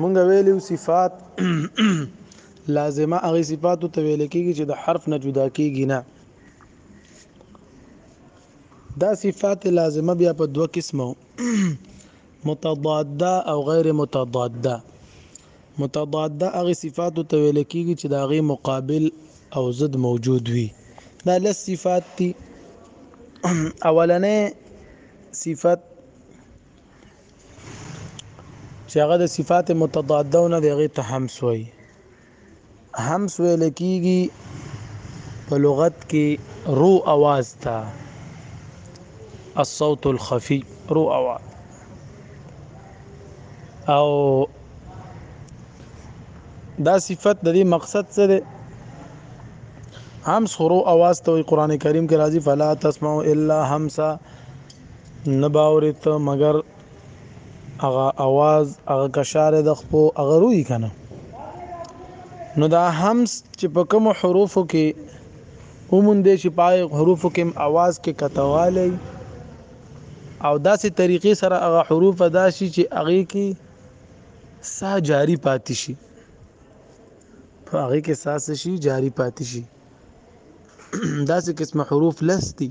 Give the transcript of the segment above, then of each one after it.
مونږ ویلو صفات لازمه هغه صفات ته ویل کېږي چې د حرف نه جدا کېږي نه دا صفات لازمه بیا په دوه قسمه متضاده او غیر متضاده متضاده هغه صفاتو ته ویل کیږي چې د هغې مقابل او ضد موجود وي دا لس صفات دي اولنې صفت چې هغه د صفات متضاده نه دی هغې ته همس وایي همس ویل کیږي په لغت کې رو اواز ته الصوت الخفي رو اواز او دا صفت د دې مقصد څه دی همس خرو اواز ته قران کریم کې راځي فلا تسمعوا الا همسا نباورت مگر هغه اواز هغه کشاره د خپو هغه روي کنه نو دا همس چې په کوم حروفو کې اومون دي چې پای حروفو کې اواز کې کتوالی او داسې طریقې سره هغه حروف ادا شي چې هغه کې سا جاری پاتې شي په هغه کې ساس شي جاری پاتې شي داسې قسم حروف لس دي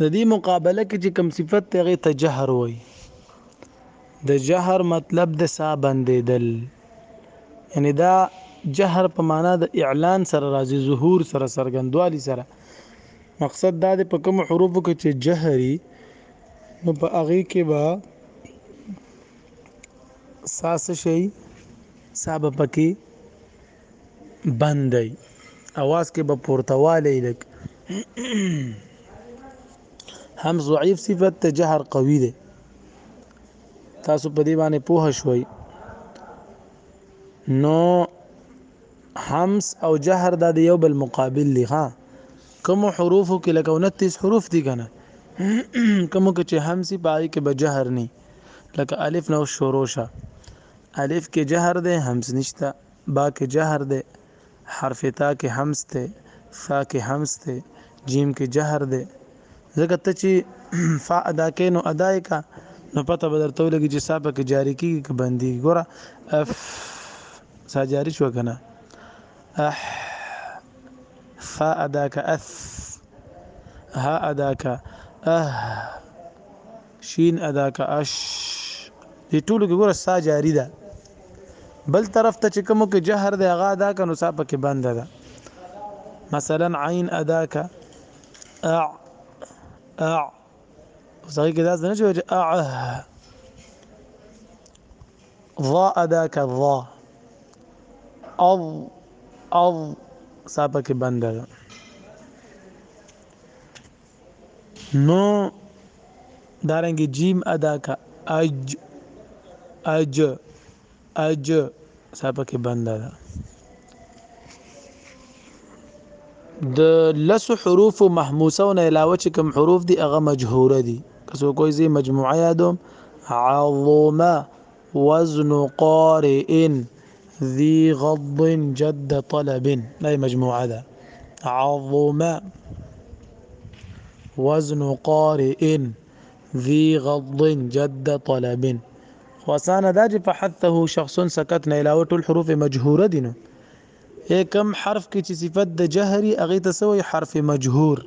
د دې مقابله کې چې کوم صفت ته هغې ته جهر وایي د جهر مطلب د سا بندېدل یعنی دا جهر په معنا د اعلان سره راځي ظهور سره سرګندوالي سره مقصد دا دی په کوم حروفو کې چې جهري نو په هغه کې به ساس شي سابه پکې بند دی اواز کې به پورته والی لک هم ضعیف صفت ته جهر قوي دی تاسو په دې باندې پوه شوي نو همس او جهر دا د یو بل مقابل دي ها کوم حروف کې لکه 29 حروف دي کنه کوم کې چې همس پای کې به جهر نه لکه الف نو شروع شه الف کې جهر ده همس نشته با کې جهر دی حرف تا کې همس دی ثا کې همس دی جیم کې جهر دی ځکه ته چې فا ادا کې نو ادا یې کا نو پته به درته ولګي چې سا پکې جاری کېږي که بندېږي ګوره اف سا جاری شوه که نه اح فا ادا که اث ها ادا که اه شین ادا که اش دې ټولو کې ګوره سا جاری ده بل طرف ته چې کومو کې جهر دی هغه ادا کنو سا پکې بند ده مثلا عین ادا کا اع اع صحیح کې دا څنګه چې اع ضا ادا کا ضا او او سا پکې بند ده نو دارنګه جیم ادا کا اج اج اج صاحب کې بنده ده د لس حروف محموسه نه علاوه چې کوم حروف دي هغه مجهوره دي که څوک کوئی زی مجموعه یادوم عظمه وزن قارئ ذي غض جد طلب أي مجموع هذا عظم وزن قارئ ذي غض جد طلب وسان داج فحثه شخص سكتنا إلى وقت الحروف مجهوره دينو اي كم حرف كي چې صفت د جهري اغيت ته حرف مجهور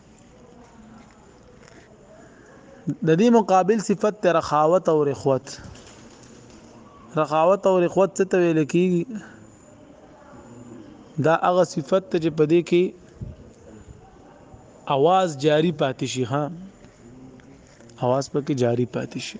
د دې مقابل صفت ته رخاوت او رخوت رخاوت او رخوت څه ته ویل کیږي دا هغه صفت ته چې په دې کې اواز جاری پاتې شي ها اواز پکې جاری پاتې شي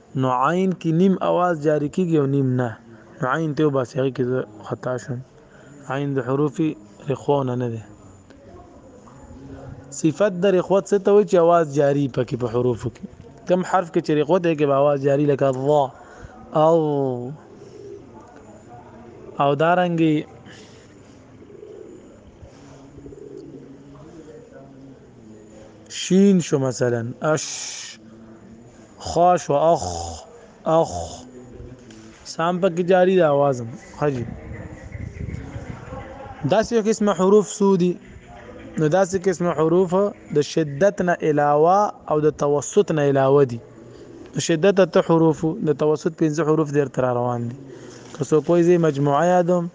نو عين کی نيم اواز جاری کيږی او نيم نه نو عين ته وباسی هغی کی زه خطا شوم عين د حروف رخوه نه نه دی صفت د رخوت څه ته وای چې اواز جاری پکې په حروف کې کم حرف کې چې رخوت کې به اواز جاری لکه ضا او او دارنګي شين شو مثلا اش خا شو اخ اخ سام پکې جاری د اوازم حجی داسې یو قسمه حروف سودی نو داسې قسمه حروف د شدت نه علاوه او د توسط نه علاوه دي شدت ته حروف د توسط پنځه حروف در تر روان دي که څوک وایي مجموعه یادوم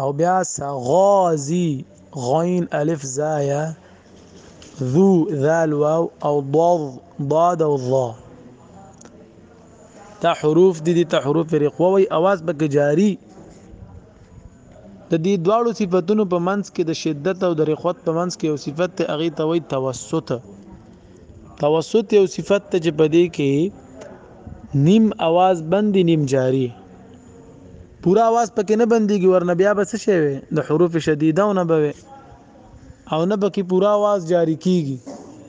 او بیا سا غازی غین الف زایا ذو ذال واو او ضاد ضاد او ضا دا حروف دي دي ته حروف رقوه وي اواز به کې جاری د دې دواړو صفاتونو په منځ کې د شدت او د رقوت په منځ کې یو صفت ته اغه ته وي توسط توسط یو صفت ته چې په دې کې نیم اواز بندي نیم جاری پورا اواز پکې نه بنديږي ورنه بیا به څه شي د حروف شدیده نه بوي او نه پکې پورا اواز جاری کیږي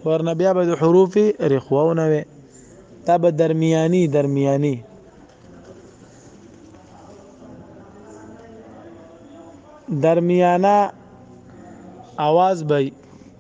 ورنه بیا به د حروف رخوا نه وي دا به درمیاني درمیاني درمیانه اواز به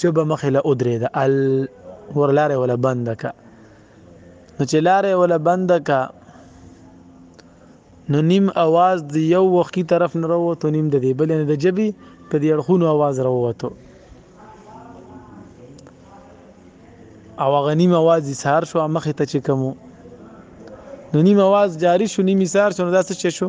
ژبه مخې له ودرېده ال ور لاره ولا بنده کا نو چې لاره ولا بنده کا نو نیم اواز د یو وخی طرف نه راوته نیم د دې بل نه د جبي په دې اړخونو اواز راوته او غنیم اواز یې سار شو مخې ته چې کوم نو نیم اواز جاری شو نیم سار شو نو دا څه شو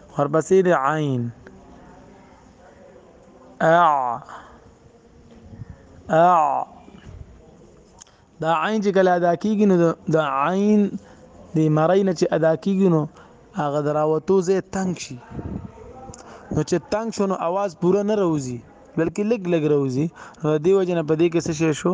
ورپسې د عین اع اع دا عین چې کله ادا کیږي نو د عین د مرای نه چې ادا کیږي نو هغه دراوتو زه تنگ شي نو چې تنگ شونو आवाज پوره نه روزي بلکې لګ لګ روزي نو دی وجنه په دې کې څه شو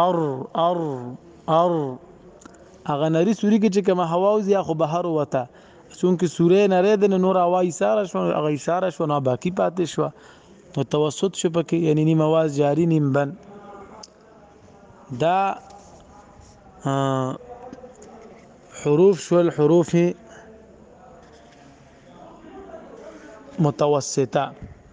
ار ار ار هغه نری سوري کې چې کوم هوا او زیا خو بهر وته چونکه سورې نری د نور هوا ایثار شو هغه ایثار شو نه باقی پاتې شو نو توسط شو پکې یعنی نیم आवाज جاری نیم بند دا حروف شو الحروف متوسطه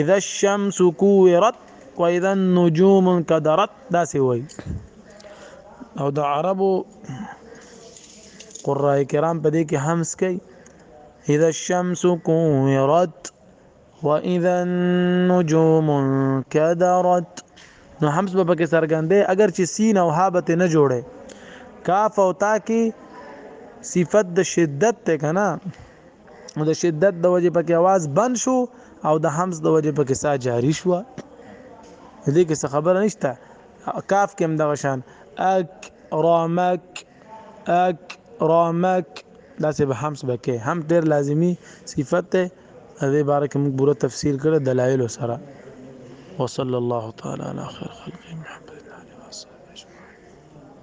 اذا الشمس كورت واذا النجوم انكدرت داسې وای او د عربو قرای کرام په دې کې همس کوي اذا الشمس كورت واذا النجوم انكدرت نو همس به پکې سرګندې اگر چې سین او ها به نه جوړه کاف او تا کې صفت د شدت ته کنه نو د شدت د وجې پکې आवाज بند شو او د همز د وجې پکې سا جاری شو دې کې څه خبره نشته کاف کې هم دغه شان اک رامک اک رامک دا سه به همس بکې هم ډیر لازمی صفت ده دې باره کې موږ پوره تفسیر کړو دلایل سره وصلی الله تعالی علی خیر خلق محمد